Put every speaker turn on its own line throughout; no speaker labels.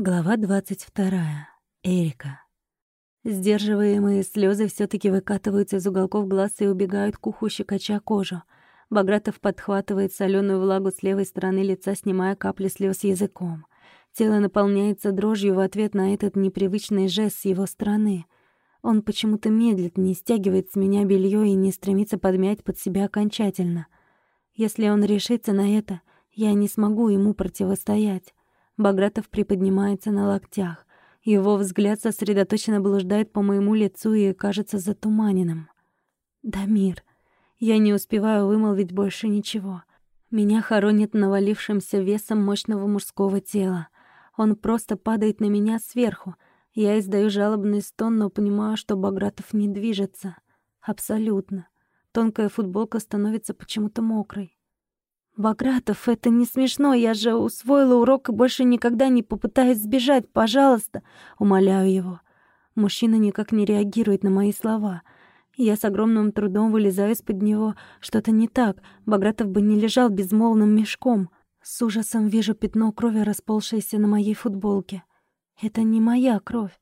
Глава 22. Эрика. Сдерживаемые слезы все таки выкатываются из уголков глаз и убегают к уху, щекоча кожу. Багратов подхватывает соленую влагу с левой стороны лица, снимая капли слез языком. Тело наполняется дрожью в ответ на этот непривычный жест с его стороны. Он почему-то медлит, не стягивает с меня белье и не стремится подмять под себя окончательно. Если он решится на это, я не смогу ему противостоять. Багратов приподнимается на локтях. Его взгляд сосредоточенно блуждает по моему лицу и кажется затуманенным. «Дамир». Я не успеваю вымолвить больше ничего. Меня хоронит навалившимся весом мощного мужского тела. Он просто падает на меня сверху. Я издаю жалобный стон, но понимаю, что Багратов не движется. Абсолютно. Тонкая футболка становится почему-то мокрой. «Багратов, это не смешно, я же усвоила урок и больше никогда не попытаюсь сбежать, пожалуйста!» Умоляю его. Мужчина никак не реагирует на мои слова. Я с огромным трудом вылезаю из-под него. Что-то не так, Багратов бы не лежал безмолвным мешком. С ужасом вижу пятно крови, расползшееся на моей футболке. Это не моя кровь.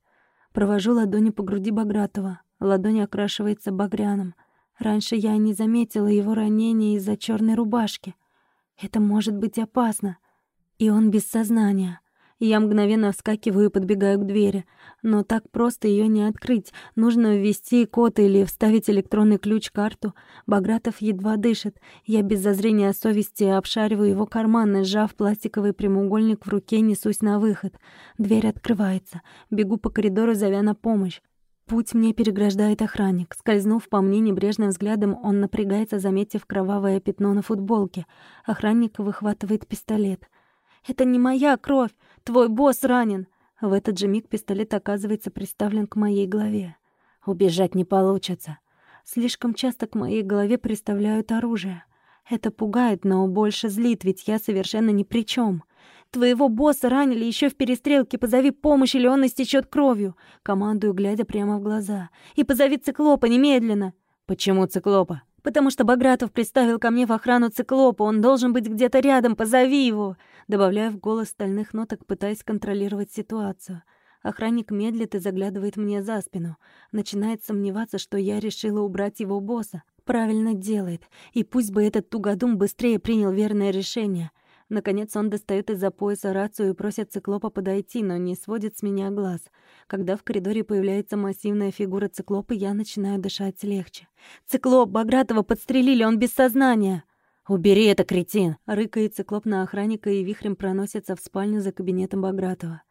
Провожу ладони по груди Багратова. Ладонь окрашивается багряным. Раньше я не заметила его ранения из-за черной рубашки — это может быть опасно. И он без сознания. Я мгновенно вскакиваю и подбегаю к двери. Но так просто ее не открыть. Нужно ввести код или вставить электронный ключ-карту. Багратов едва дышит. Я без зазрения совести обшариваю его карманы, сжав пластиковый прямоугольник в руке, несусь на выход. Дверь открывается. Бегу по коридору, зовя на помощь. Путь мне переграждает охранник. Скользнув по мне небрежным взглядом, он напрягается, заметив кровавое пятно на футболке. Охранник выхватывает пистолет. «Это не моя кровь! Твой босс ранен!» В этот же миг пистолет оказывается приставлен к моей голове. Убежать не получится. Слишком часто к моей голове приставляют оружие. Это пугает, но больше злит, ведь я совершенно ни при чем. Твоего босса ранили еще в перестрелке. Позови помощь, или он истечет кровью. Командую, глядя прямо в глаза. И позови циклопа немедленно. Почему циклопа? Потому что Багратов представил ко мне в охрану циклопа. Он должен быть где-то рядом. Позови его. Добавляю в голос стальных ноток, пытаясь контролировать ситуацию. Охранник медлит и заглядывает мне за спину. Начинает сомневаться, что я решила убрать его босса. Правильно делает. И пусть бы этот тугодум быстрее принял верное решение. Наконец он достает из-за пояса рацию и просит циклопа подойти, но не сводит с меня глаз. Когда в коридоре появляется массивная фигура циклопа, я начинаю дышать легче. «Циклоп! Багратова подстрелили! Он без сознания!» «Убери это, кретин!» — рыкает циклоп на охранника и вихрем проносится в спальню за кабинетом Багратова.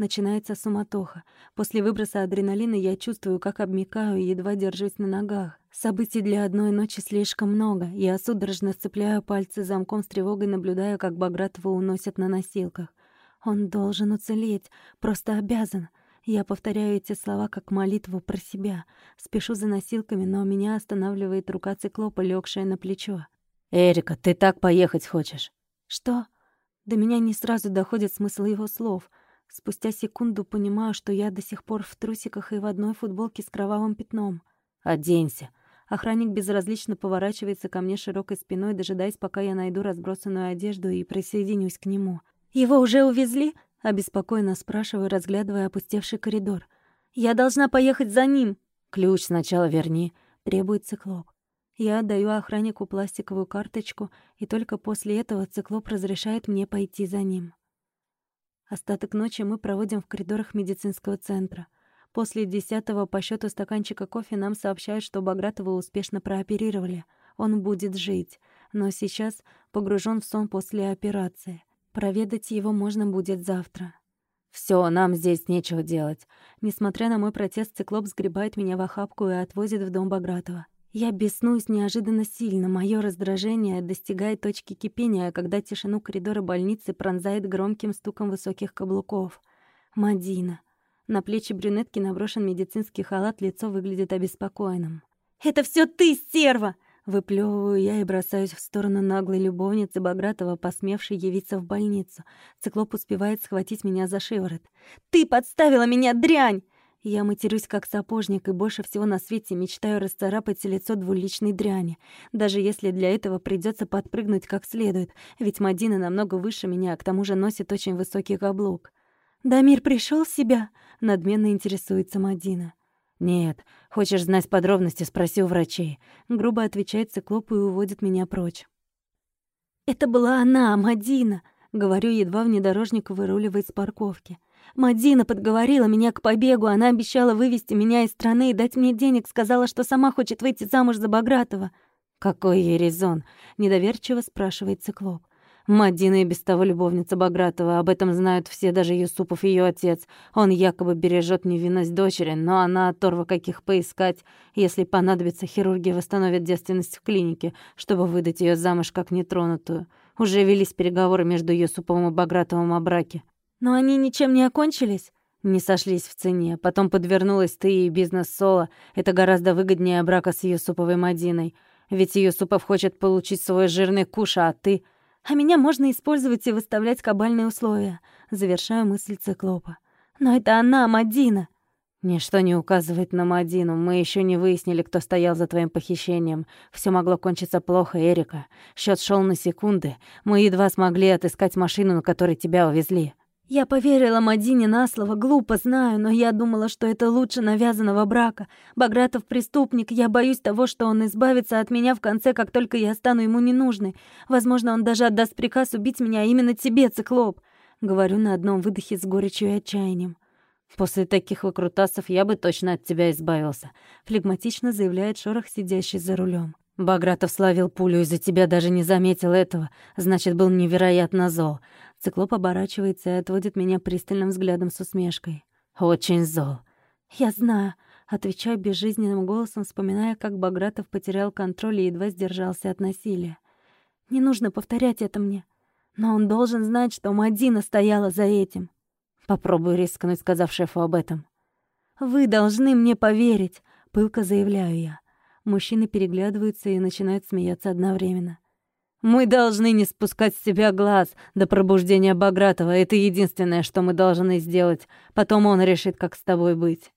Начинается суматоха. После выброса адреналина я чувствую, как обмикаю и едва держусь на ногах. Событий для одной ночи слишком много. Я судорожно сцепляю пальцы замком с тревогой, наблюдая, как Багратова уносят на носилках. Он должен уцелеть, просто обязан. Я повторяю эти слова как молитву про себя. Спешу за носилками, но меня останавливает рука циклопа, легшая на плечо.
«Эрика, ты так поехать хочешь?»
«Что?» До меня не сразу доходит смысл его слов. Спустя секунду понимаю, что я до сих пор в трусиках и в одной футболке с кровавым пятном.
«Оденься».
Охранник безразлично поворачивается ко мне широкой спиной, дожидаясь, пока я найду разбросанную одежду и присоединюсь к нему. «Его уже увезли?» — обеспокоенно спрашиваю, разглядывая опустевший коридор. «Я должна поехать за ним!»
«Ключ сначала верни», —
требует циклоп. Я отдаю охраннику пластиковую карточку, и только после этого циклоп разрешает мне пойти за ним. Остаток ночи мы проводим в коридорах медицинского центра. После десятого по счету стаканчика кофе нам сообщают, что Багратова успешно прооперировали. Он будет жить, но сейчас погружен в сон после операции. Проведать его можно будет завтра.
Все, нам здесь нечего делать.
Несмотря на мой протест, циклоп сгребает меня в охапку и отвозит в дом Багратова. Я беснуюсь неожиданно сильно. Мое раздражение достигает точки кипения, когда тишину коридора больницы пронзает громким стуком высоких каблуков. Мадина. На плечи брюнетки наброшен медицинский халат, лицо выглядит обеспокоенным. «Это все ты, стерва!» Выплёвываю я и бросаюсь в сторону наглой любовницы Багратова, посмевшей явиться в больницу. Циклоп успевает схватить меня за шиворот. «Ты подставила меня, дрянь!» Я матерюсь как сапожник и больше всего на свете мечтаю расцарапать лицо двуличной дряни, даже если для этого придется подпрыгнуть как следует, ведь Мадина намного выше меня, а к тому же носит очень высокий каблук. Дамир пришел в себя?» — надменно интересуется Мадина.
«Нет. Хочешь знать подробности, спроси у врачей».
Грубо отвечает циклоп и уводит меня прочь. «Это была она, Мадина!» — говорю, едва внедорожник выруливает с парковки. «Мадина подговорила меня к побегу, она обещала вывести меня из страны и дать мне денег, сказала, что сама хочет выйти замуж за Багратова».
«Какой ей резон?» — недоверчиво спрашивает циклоп. Мадина и без того любовница Багратова. Об этом знают все, даже Юсупов, ее отец. Он якобы бережет невинность дочери, но она оторва каких поискать. Если понадобится, хирурги восстановят девственность в клинике, чтобы выдать ее замуж как нетронутую. Уже велись переговоры между Юсуповым и Багратовым о браке.
Но они ничем не окончились?
Не сошлись в цене. Потом подвернулась ты и бизнес Соло. Это гораздо выгоднее брака с Юсуповой Мадиной. Ведь Юсупов хочет получить свой жирный куш, а ты...
А меня можно использовать и выставлять кабальные условия. Завершаю мысль циклопа. Но это она, Мадина.
Ничто не указывает на Мадину. Мы еще не выяснили, кто стоял за твоим похищением. Все могло кончиться плохо, Эрика. Счет шел на секунды. Мы едва смогли отыскать машину, на которой тебя увезли.
Я поверила Мадине на слово, глупо знаю, но я думала, что это лучше навязанного брака. Багратов преступник, я боюсь того, что он избавится от меня в конце, как только я стану ему ненужной. Возможно, он даже отдаст приказ убить меня именно тебе, циклоп. Говорю на одном выдохе с горечью и отчаянием.
После таких выкрутасов я бы точно от тебя избавился, флегматично заявляет Шорох, сидящий за рулем. Багратов славил пулю, из-за тебя даже не заметил этого. Значит, был невероятно зол.
Циклоп оборачивается и отводит меня пристальным взглядом с усмешкой.
Очень зол.
Я знаю. Отвечаю безжизненным голосом, вспоминая, как Багратов потерял контроль и едва сдержался от насилия. Не нужно повторять это мне. Но он должен знать, что Мадина стояла за этим.
Попробую рискнуть, сказав шефу об этом.
«Вы должны мне поверить», — пылко заявляю я. Мужчины переглядываются и начинают смеяться одновременно.
«Мы должны не спускать с себя глаз до пробуждения Багратова. Это единственное, что мы должны сделать. Потом он решит, как с тобой быть».